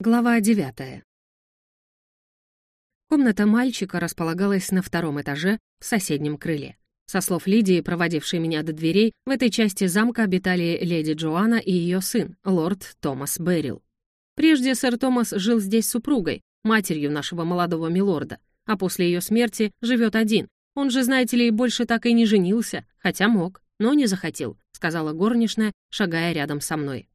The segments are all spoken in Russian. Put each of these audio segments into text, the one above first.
Глава девятая. Комната мальчика располагалась на втором этаже в соседнем крыле. Со слов Лидии, проводившей меня до дверей, в этой части замка обитали леди Джоанна и ее сын, лорд Томас Беррил. Прежде сэр Томас жил здесь с супругой, матерью нашего молодого милорда, а после ее смерти живет один. Он же, знаете ли, больше так и не женился, хотя мог, но не захотел, сказала горничная, шагая рядом со мной.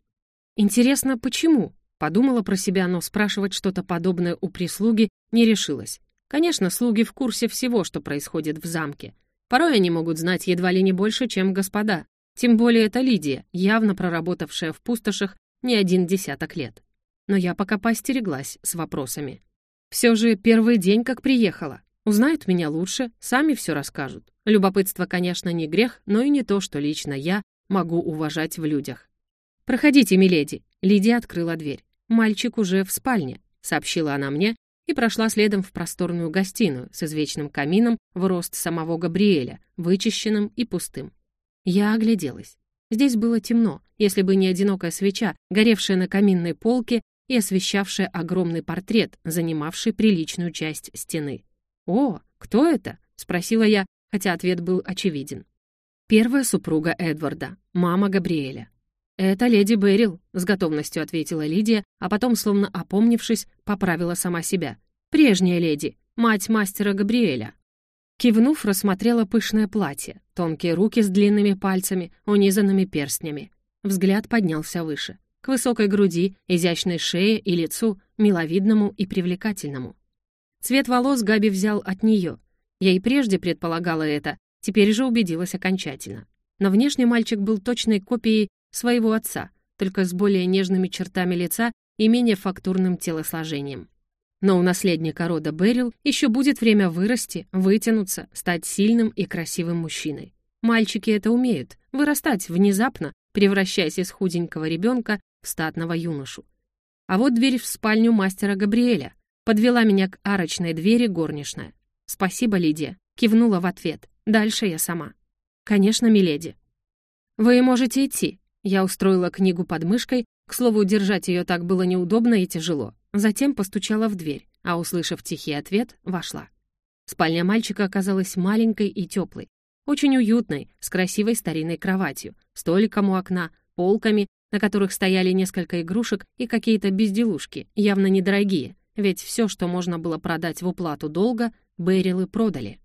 Интересно, почему? Подумала про себя, но спрашивать что-то подобное у прислуги не решилась. Конечно, слуги в курсе всего, что происходит в замке. Порой они могут знать едва ли не больше, чем господа. Тем более это Лидия, явно проработавшая в пустошах не один десяток лет. Но я пока поостереглась с вопросами. Все же первый день, как приехала. Узнают меня лучше, сами все расскажут. Любопытство, конечно, не грех, но и не то, что лично я могу уважать в людях. «Проходите, миледи!» Лидия открыла дверь. «Мальчик уже в спальне», — сообщила она мне и прошла следом в просторную гостиную с извечным камином в рост самого Габриэля, вычищенным и пустым. Я огляделась. Здесь было темно, если бы не одинокая свеча, горевшая на каминной полке и освещавшая огромный портрет, занимавший приличную часть стены. «О, кто это?» — спросила я, хотя ответ был очевиден. Первая супруга Эдварда, мама Габриэля. «Это леди Берил», — с готовностью ответила Лидия, а потом, словно опомнившись, поправила сама себя. «Прежняя леди, мать мастера Габриэля». Кивнув, рассмотрела пышное платье, тонкие руки с длинными пальцами, унизанными перстнями. Взгляд поднялся выше, к высокой груди, изящной шее и лицу, миловидному и привлекательному. Цвет волос Габи взял от нее. Я и прежде предполагала это, теперь же убедилась окончательно. Но внешне мальчик был точной копией своего отца, только с более нежными чертами лица и менее фактурным телосложением. Но у наследника рода Берил еще будет время вырасти, вытянуться, стать сильным и красивым мужчиной. Мальчики это умеют, вырастать внезапно, превращаясь из худенького ребенка в статного юношу. А вот дверь в спальню мастера Габриэля. Подвела меня к арочной двери горничная. «Спасибо, Лидия», — кивнула в ответ. «Дальше я сама». «Конечно, миледи». «Вы можете идти», я устроила книгу под мышкой, к слову, держать ее так было неудобно и тяжело. Затем постучала в дверь, а, услышав тихий ответ, вошла. Спальня мальчика оказалась маленькой и теплой, очень уютной, с красивой старинной кроватью, столиком у окна, полками, на которых стояли несколько игрушек и какие-то безделушки, явно недорогие, ведь все, что можно было продать в уплату долга, Берилы продали.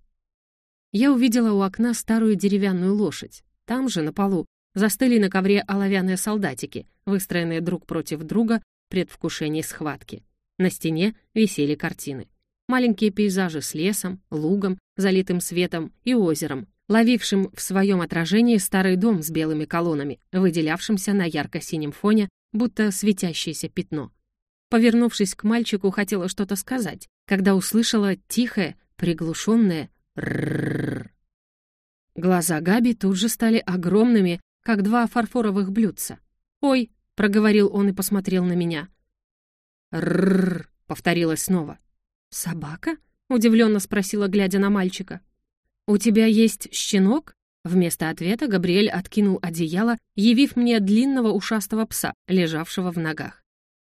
Я увидела у окна старую деревянную лошадь. Там же, на полу, застыли на ковре оловянные солдатики, выстроенные друг против друга в предвкушении схватки. На стене висели картины. Маленькие пейзажи с лесом, лугом, залитым светом и озером, ловившим в своем отражении старый дом с белыми колоннами, выделявшимся на ярко-синем фоне, будто светящееся пятно. Повернувшись к мальчику, хотела что-то сказать, когда услышала тихое, приглушенное «ррррр». Глаза Габи тут же стали огромными как два фарфоровых блюдца. «Ой!» — проговорил он и посмотрел на меня. «Ррррр!» — повторилось снова. «Собака?» — удивленно спросила, глядя на мальчика. «У тебя есть щенок?» Вместо ответа Габриэль откинул одеяло, явив мне длинного ушастого пса, лежавшего в ногах.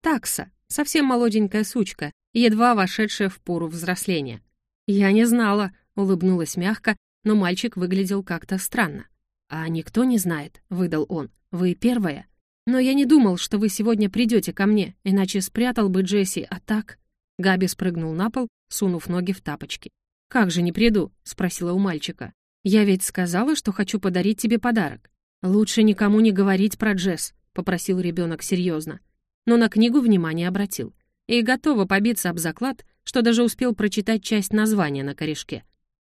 Такса, совсем молоденькая сучка, едва вошедшая в пору взросления. «Я не знала», — улыбнулась мягко, но мальчик выглядел как-то странно. «А никто не знает», — выдал он. «Вы первая. Но я не думал, что вы сегодня придете ко мне, иначе спрятал бы Джесси, а так...» Габи спрыгнул на пол, сунув ноги в тапочки. «Как же не приду?» — спросила у мальчика. «Я ведь сказала, что хочу подарить тебе подарок. Лучше никому не говорить про Джесс», — попросил ребенок серьезно. Но на книгу внимание обратил. И готова побиться об заклад, что даже успел прочитать часть названия на корешке.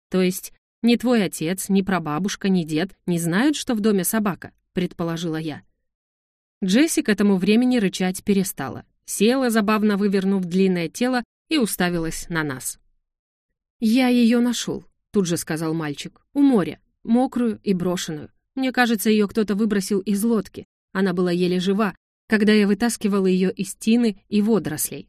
То есть ни твой отец, ни прабабушка, ни дед не знают, что в доме собака», — предположила я. Джесси к этому времени рычать перестала. Села, забавно вывернув длинное тело, и уставилась на нас. «Я ее нашел», — тут же сказал мальчик. «У моря, мокрую и брошенную. Мне кажется, ее кто-то выбросил из лодки. Она была еле жива, когда я вытаскивала ее из тины и водорослей».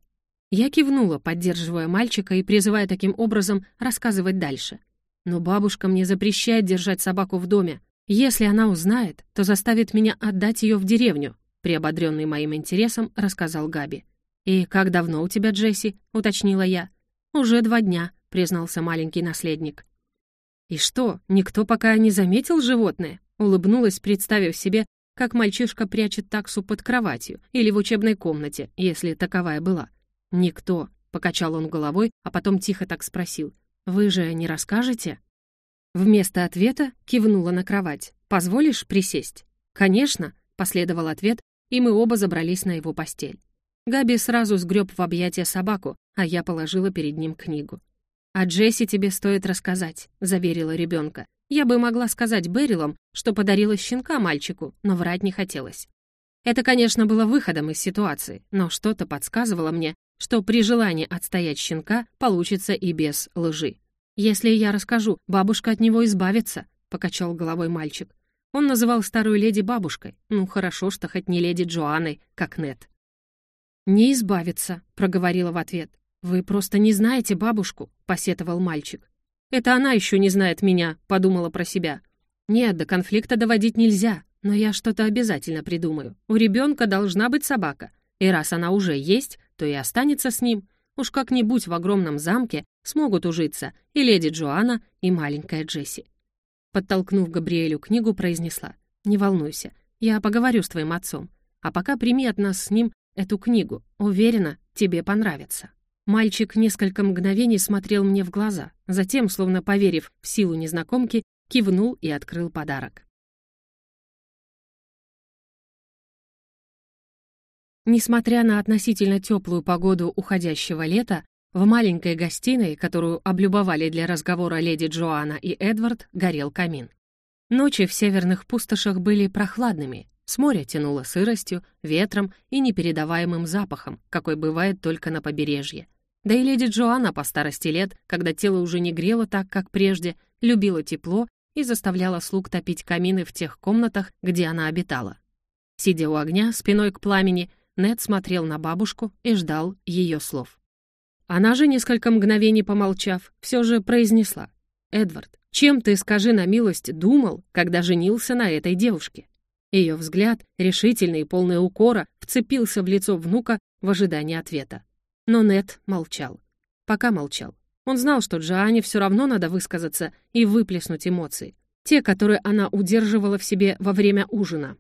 Я кивнула, поддерживая мальчика и призывая таким образом рассказывать дальше. Но бабушка мне запрещает держать собаку в доме. Если она узнает, то заставит меня отдать ее в деревню», приободренный моим интересом, рассказал Габи. «И как давно у тебя, Джесси?» — уточнила я. «Уже два дня», — признался маленький наследник. «И что, никто пока не заметил животное?» — улыбнулась, представив себе, как мальчишка прячет таксу под кроватью или в учебной комнате, если таковая была. «Никто», — покачал он головой, а потом тихо так спросил. «Вы же не расскажете?» Вместо ответа кивнула на кровать. «Позволишь присесть?» «Конечно», — последовал ответ, и мы оба забрались на его постель. Габи сразу сгреб в объятия собаку, а я положила перед ним книгу. «А Джесси тебе стоит рассказать», — заверила ребенка. Я бы могла сказать Берилам, что подарила щенка мальчику, но врать не хотелось. Это, конечно, было выходом из ситуации, но что-то подсказывало мне, что при желании отстоять щенка получится и без лжи. «Если я расскажу, бабушка от него избавится», — покачал головой мальчик. Он называл старую леди бабушкой. Ну, хорошо, что хоть не леди Джоанной, как Нет. «Не избавится», — проговорила в ответ. «Вы просто не знаете бабушку», — посетовал мальчик. «Это она еще не знает меня», — подумала про себя. «Нет, до конфликта доводить нельзя, но я что-то обязательно придумаю. У ребенка должна быть собака, и раз она уже есть, то и останется с ним. Уж как-нибудь в огромном замке смогут ужиться и леди Джоанна, и маленькая Джесси. Подтолкнув Габриэлю книгу, произнесла. «Не волнуйся, я поговорю с твоим отцом. А пока прими от нас с ним эту книгу. Уверена, тебе понравится». Мальчик несколько мгновений смотрел мне в глаза, затем, словно поверив в силу незнакомки, кивнул и открыл подарок. Несмотря на относительно теплую погоду уходящего лета, в маленькой гостиной, которую облюбовали для разговора леди Джоанна и Эдвард, горел камин. Ночи в северных пустошах были прохладными, с моря тянуло сыростью, ветром и непередаваемым запахом, какой бывает только на побережье. Да и леди Джоанна по старости лет, когда тело уже не грело так, как прежде, любила тепло и заставляла слуг топить камины в тех комнатах, где она обитала. Сидя у огня, спиной к пламени, Нед смотрел на бабушку и ждал ее слов. Она же, несколько мгновений помолчав, все же произнесла. «Эдвард, чем ты, скажи на милость, думал, когда женился на этой девушке?» Ее взгляд, решительный и полный укора, вцепился в лицо внука в ожидании ответа. Но Нед молчал. Пока молчал. Он знал, что Джоанне все равно надо высказаться и выплеснуть эмоции. Те, которые она удерживала в себе во время ужина.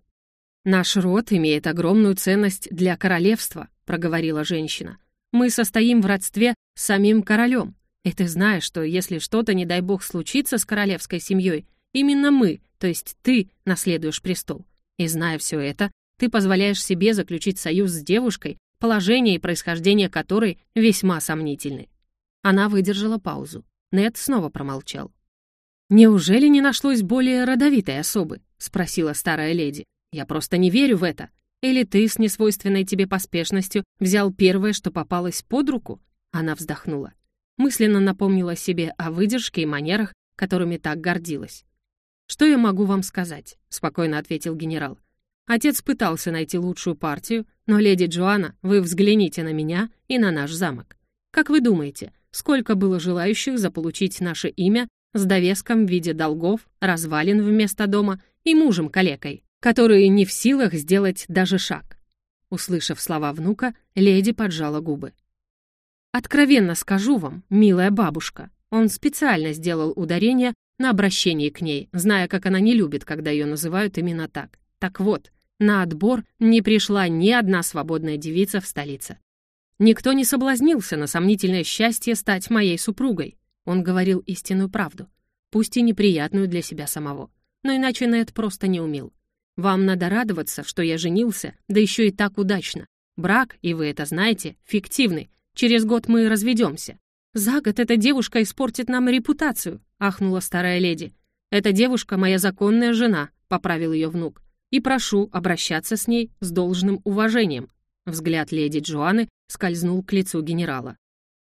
«Наш род имеет огромную ценность для королевства», — проговорила женщина. «Мы состоим в родстве с самим королем. И ты знаешь, что если что-то, не дай бог, случится с королевской семьей, именно мы, то есть ты, наследуешь престол. И зная все это, ты позволяешь себе заключить союз с девушкой, положение и происхождение которой весьма сомнительны». Она выдержала паузу. Нед снова промолчал. «Неужели не нашлось более родовитой особы?» — спросила старая леди. Я просто не верю в это. Или ты с несвойственной тебе поспешностью взял первое, что попалось под руку?» Она вздохнула. Мысленно напомнила себе о выдержке и манерах, которыми так гордилась. «Что я могу вам сказать?» — спокойно ответил генерал. «Отец пытался найти лучшую партию, но, леди Джоанна, вы взгляните на меня и на наш замок. Как вы думаете, сколько было желающих заполучить наше имя с довеском в виде долгов, развалин вместо дома и мужем-калекой?» Которые не в силах сделать даже шаг. Услышав слова внука, леди поджала губы. «Откровенно скажу вам, милая бабушка, он специально сделал ударение на обращении к ней, зная, как она не любит, когда ее называют именно так. Так вот, на отбор не пришла ни одна свободная девица в столице. Никто не соблазнился на сомнительное счастье стать моей супругой. Он говорил истинную правду, пусть и неприятную для себя самого. Но иначе Нед просто не умел. Вам надо радоваться, что я женился, да еще и так удачно. Брак, и вы это знаете, фиктивный. Через год мы разведемся. За год эта девушка испортит нам репутацию, ахнула старая леди. Эта девушка моя законная жена, поправил ее внук. И прошу обращаться с ней с должным уважением. Взгляд леди Джоанны скользнул к лицу генерала.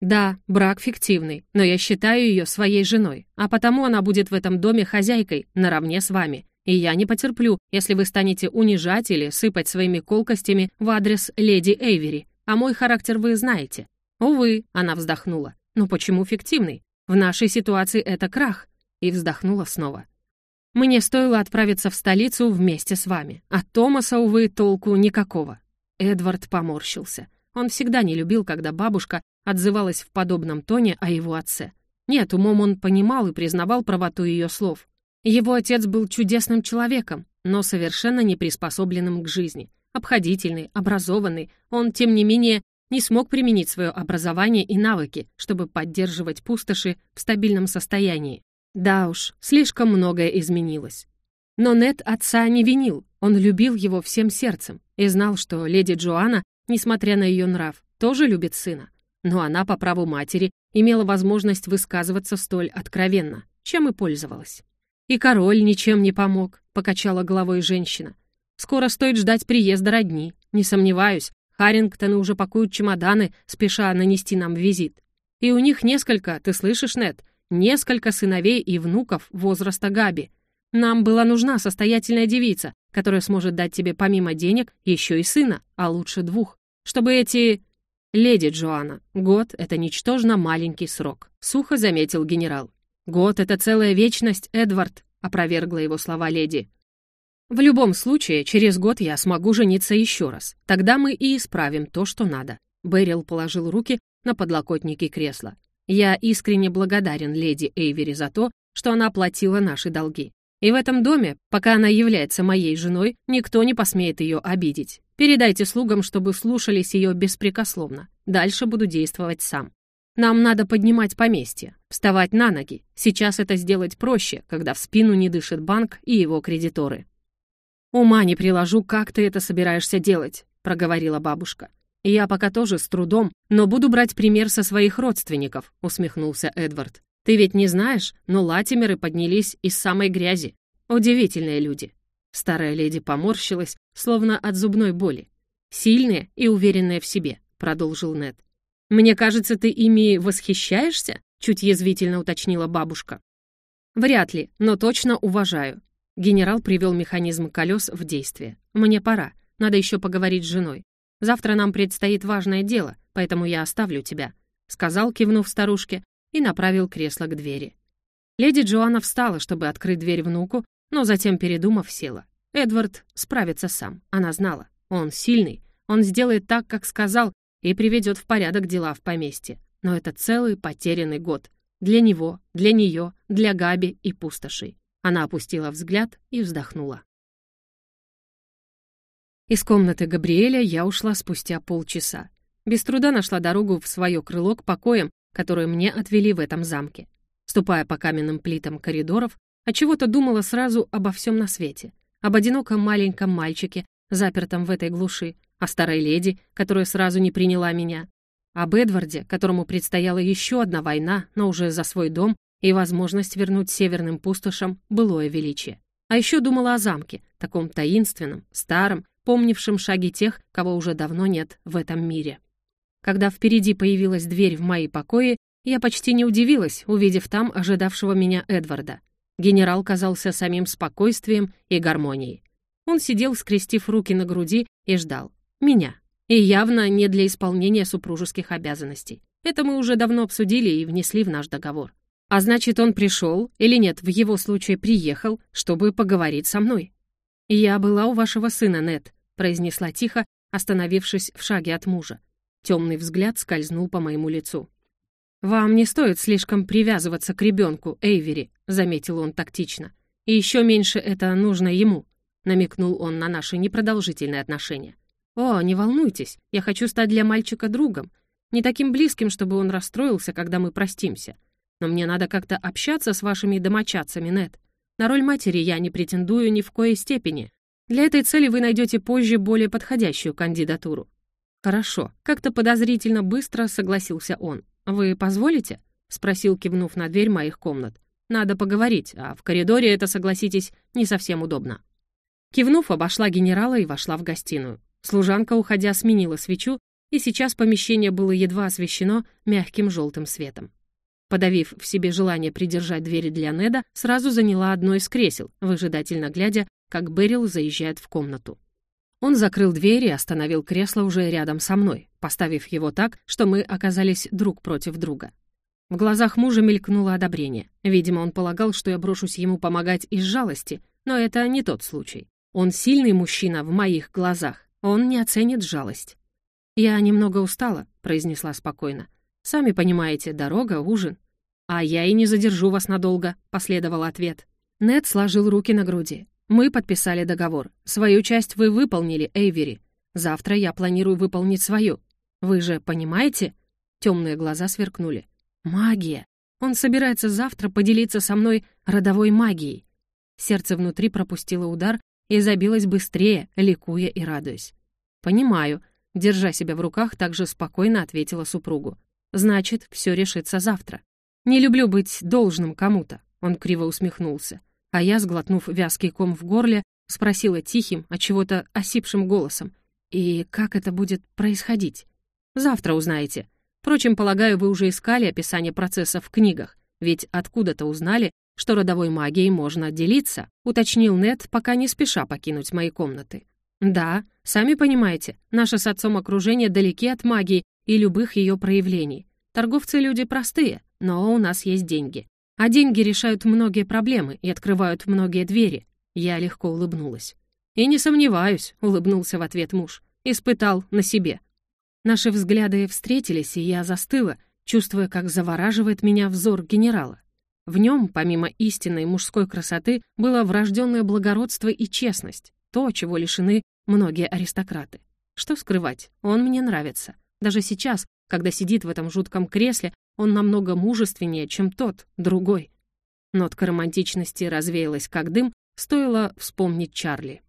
«Да, брак фиктивный, но я считаю ее своей женой, а потому она будет в этом доме хозяйкой, наравне с вами. И я не потерплю, если вы станете унижать или сыпать своими колкостями в адрес леди Эйвери. А мой характер вы знаете. Увы, она вздохнула. Но почему фиктивный? В нашей ситуации это крах. И вздохнула снова. Мне стоило отправиться в столицу вместе с вами. А Томаса, увы, толку никакого. Эдвард поморщился. Он всегда не любил, когда бабушка отзывалась в подобном тоне о его отце. Нет, умом он понимал и признавал правоту ее слов. Его отец был чудесным человеком, но совершенно не приспособленным к жизни. Обходительный, образованный, он, тем не менее, не смог применить свое образование и навыки, чтобы поддерживать пустоши в стабильном состоянии. Да уж, слишком многое изменилось. Но Нет отца не винил, он любил его всем сердцем и знал, что леди Джоанна, несмотря на ее нрав, тоже любит сына. Но она, по праву матери, имела возможность высказываться столь откровенно, чем и пользовалась. «И король ничем не помог», — покачала головой женщина. «Скоро стоит ждать приезда родни. Не сомневаюсь, Харрингтоны уже пакуют чемоданы, спеша нанести нам визит. И у них несколько, ты слышишь, Нет, несколько сыновей и внуков возраста Габи. Нам была нужна состоятельная девица, которая сможет дать тебе помимо денег еще и сына, а лучше двух. Чтобы эти... «Леди Джоанна, год — это ничтожно маленький срок», — сухо заметил генерал. «Год — это целая вечность, Эдвард», — опровергла его слова леди. «В любом случае, через год я смогу жениться еще раз. Тогда мы и исправим то, что надо». Бэрил положил руки на подлокотники кресла. «Я искренне благодарен леди Эйвери за то, что она оплатила наши долги. И в этом доме, пока она является моей женой, никто не посмеет ее обидеть. Передайте слугам, чтобы слушались ее беспрекословно. Дальше буду действовать сам. Нам надо поднимать поместье, вставать на ноги. Сейчас это сделать проще, когда в спину не дышит банк и его кредиторы. «Ума не приложу, как ты это собираешься делать», — проговорила бабушка. «Я пока тоже с трудом, но буду брать пример со своих родственников», — усмехнулся Эдвард. Ты ведь не знаешь, но латимеры поднялись из самой грязи. Удивительные люди. Старая леди поморщилась, словно от зубной боли. «Сильные и уверенные в себе», — продолжил Нед. «Мне кажется, ты ими восхищаешься?» — чуть язвительно уточнила бабушка. «Вряд ли, но точно уважаю». Генерал привел механизм колес в действие. «Мне пора. Надо еще поговорить с женой. Завтра нам предстоит важное дело, поэтому я оставлю тебя», — сказал, кивнув старушке, и направил кресло к двери. Леди Джоанна встала, чтобы открыть дверь внуку, но затем, передумав, села. Эдвард справится сам, она знала. Он сильный, он сделает так, как сказал, и приведет в порядок дела в поместье. Но это целый потерянный год. Для него, для нее, для Габи и пустошей. Она опустила взгляд и вздохнула. Из комнаты Габриэля я ушла спустя полчаса. Без труда нашла дорогу в свое крыло к покоям, которые мне отвели в этом замке. Ступая по каменным плитам коридоров, отчего-то думала сразу обо всем на свете. Об одиноком маленьком мальчике, запертом в этой глуши, о старой леди, которая сразу не приняла меня, об Эдварде, которому предстояла еще одна война, но уже за свой дом и возможность вернуть северным пустошам былое величие. А еще думала о замке, таком таинственном, старом, помнившем шаги тех, кого уже давно нет в этом мире. Когда впереди появилась дверь в мои покои, я почти не удивилась, увидев там ожидавшего меня Эдварда. Генерал казался самим спокойствием и гармонией. Он сидел, скрестив руки на груди, и ждал. Меня. И явно не для исполнения супружеских обязанностей. Это мы уже давно обсудили и внесли в наш договор. А значит, он пришел, или нет, в его случае приехал, чтобы поговорить со мной. «Я была у вашего сына, Нет, произнесла тихо, остановившись в шаге от мужа. Темный взгляд скользнул по моему лицу. «Вам не стоит слишком привязываться к ребенку, Эйвери», — заметил он тактично. «И еще меньше это нужно ему», — намекнул он на наши непродолжительные отношения. «О, не волнуйтесь, я хочу стать для мальчика другом. Не таким близким, чтобы он расстроился, когда мы простимся. Но мне надо как-то общаться с вашими домочадцами, Нет. На роль матери я не претендую ни в коей степени. Для этой цели вы найдете позже более подходящую кандидатуру. «Хорошо», — как-то подозрительно быстро согласился он. «Вы позволите?» — спросил, кивнув на дверь моих комнат. «Надо поговорить, а в коридоре это, согласитесь, не совсем удобно». Кивнув, обошла генерала и вошла в гостиную. Служанка, уходя, сменила свечу, и сейчас помещение было едва освещено мягким желтым светом. Подавив в себе желание придержать двери для Неда, сразу заняла одно из кресел, выжидательно глядя, как Берил заезжает в комнату. Он закрыл дверь и остановил кресло уже рядом со мной, поставив его так, что мы оказались друг против друга. В глазах мужа мелькнуло одобрение. Видимо, он полагал, что я брошусь ему помогать из жалости, но это не тот случай. Он сильный мужчина в моих глазах. Он не оценит жалость. «Я немного устала», — произнесла спокойно. «Сами понимаете, дорога, ужин». «А я и не задержу вас надолго», — последовал ответ. Нед сложил руки на груди. «Мы подписали договор. Свою часть вы выполнили, Эйвери. Завтра я планирую выполнить свою. Вы же понимаете?» Темные глаза сверкнули. «Магия! Он собирается завтра поделиться со мной родовой магией». Сердце внутри пропустило удар и забилось быстрее, ликуя и радуясь. «Понимаю», — держа себя в руках, также спокойно ответила супругу. «Значит, все решится завтра. Не люблю быть должным кому-то», — он криво усмехнулся. А я, сглотнув вязкий ком в горле, спросила тихим, от чего-то осипшим голосом. «И как это будет происходить?» «Завтра узнаете. Впрочем, полагаю, вы уже искали описание процесса в книгах, ведь откуда-то узнали, что родовой магией можно отделиться, уточнил Нед, пока не спеша покинуть мои комнаты. Да, сами понимаете, наше с отцом окружение далеки от магии и любых ее проявлений. Торговцы люди простые, но у нас есть деньги. А деньги решают многие проблемы и открывают многие двери. Я легко улыбнулась. «И не сомневаюсь», — улыбнулся в ответ муж. «Испытал на себе». Наши взгляды встретились, и я застыла, чувствуя, как завораживает меня взор генерала. В нем, помимо истинной мужской красоты, было врожденное благородство и честность, то, чего лишены многие аристократы. Что скрывать, он мне нравится. Даже сейчас, когда сидит в этом жутком кресле, он намного мужественнее, чем тот, другой. Нотка романтичности развеялась как дым, стоило вспомнить Чарли.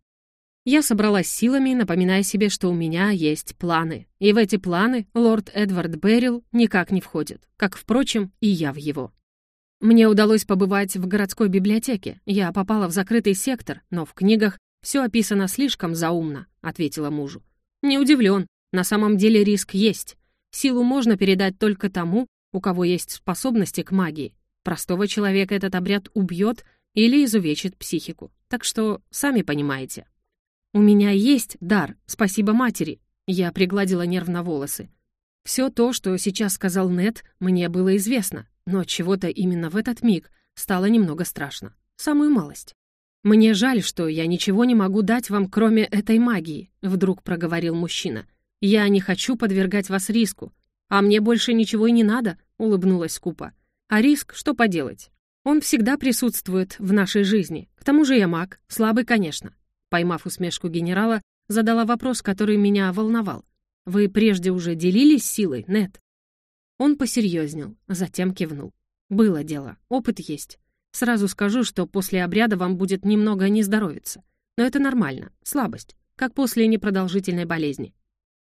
Я собралась силами, напоминая себе, что у меня есть планы. И в эти планы лорд Эдвард Беррил никак не входит, как, впрочем, и я в его. Мне удалось побывать в городской библиотеке. Я попала в закрытый сектор, но в книгах все описано слишком заумно», — ответила мужу. «Не удивлен. На самом деле риск есть. Силу можно передать только тому, у кого есть способности к магии. Простого человека этот обряд убьет или изувечит психику. Так что сами понимаете». «У меня есть дар, спасибо матери», — я пригладила нервно волосы. Все то, что сейчас сказал Нет, мне было известно, но чего-то именно в этот миг стало немного страшно. Самую малость. «Мне жаль, что я ничего не могу дать вам, кроме этой магии», — вдруг проговорил мужчина. «Я не хочу подвергать вас риску. А мне больше ничего и не надо», — улыбнулась скупо. «А риск, что поделать? Он всегда присутствует в нашей жизни. К тому же я маг, слабый, конечно. Поймав усмешку генерала, задала вопрос, который меня волновал. «Вы прежде уже делились силой, Нет?» Он посерьезнел, затем кивнул. «Было дело, опыт есть. Сразу скажу, что после обряда вам будет немного не здоровиться. Но это нормально, слабость, как после непродолжительной болезни.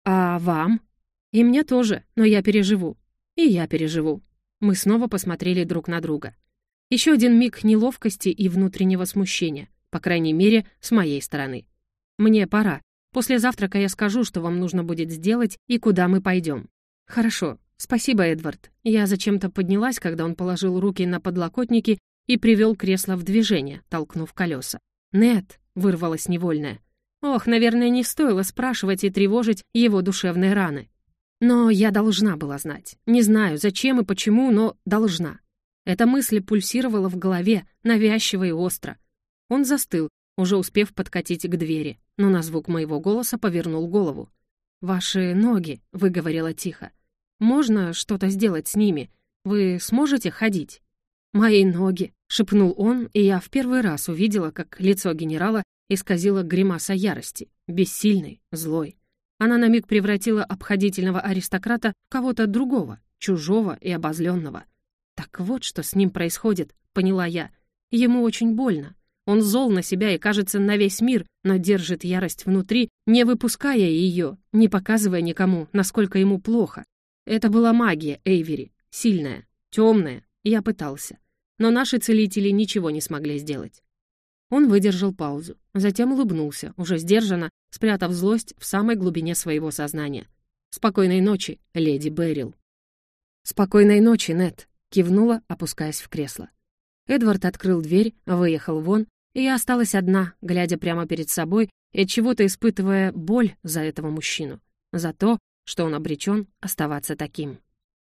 А вам? И мне тоже, но я переживу. И я переживу». Мы снова посмотрели друг на друга. Еще один миг неловкости и внутреннего смущения — по крайней мере, с моей стороны. Мне пора. После завтрака я скажу, что вам нужно будет сделать и куда мы пойдем. Хорошо. Спасибо, Эдвард. Я зачем-то поднялась, когда он положил руки на подлокотники и привел кресло в движение, толкнув колеса. Нет, вырвалась невольная. Ох, наверное, не стоило спрашивать и тревожить его душевные раны. Но я должна была знать. Не знаю, зачем и почему, но должна. Эта мысль пульсировала в голове, навязчиво и остро. Он застыл, уже успев подкатить к двери, но на звук моего голоса повернул голову. «Ваши ноги», — выговорила тихо. «Можно что-то сделать с ними? Вы сможете ходить?» «Мои ноги», — шепнул он, и я в первый раз увидела, как лицо генерала исказило гримаса ярости, бессильной, злой. Она на миг превратила обходительного аристократа в кого-то другого, чужого и обозленного. «Так вот, что с ним происходит», — поняла я. «Ему очень больно, он зол на себя и, кажется, на весь мир, но держит ярость внутри, не выпуская ее, не показывая никому, насколько ему плохо. Это была магия Эйвери, сильная, темная. Я пытался. Но наши целители ничего не смогли сделать. Он выдержал паузу, затем улыбнулся, уже сдержанно, спрятав злость в самой глубине своего сознания. «Спокойной ночи, леди Беррил». «Спокойной ночи, Нет», — кивнула, опускаясь в кресло. Эдвард открыл дверь, выехал вон, и я осталась одна, глядя прямо перед собой и от чего-то испытывая боль за этого мужчину, за то, что он обречен оставаться таким.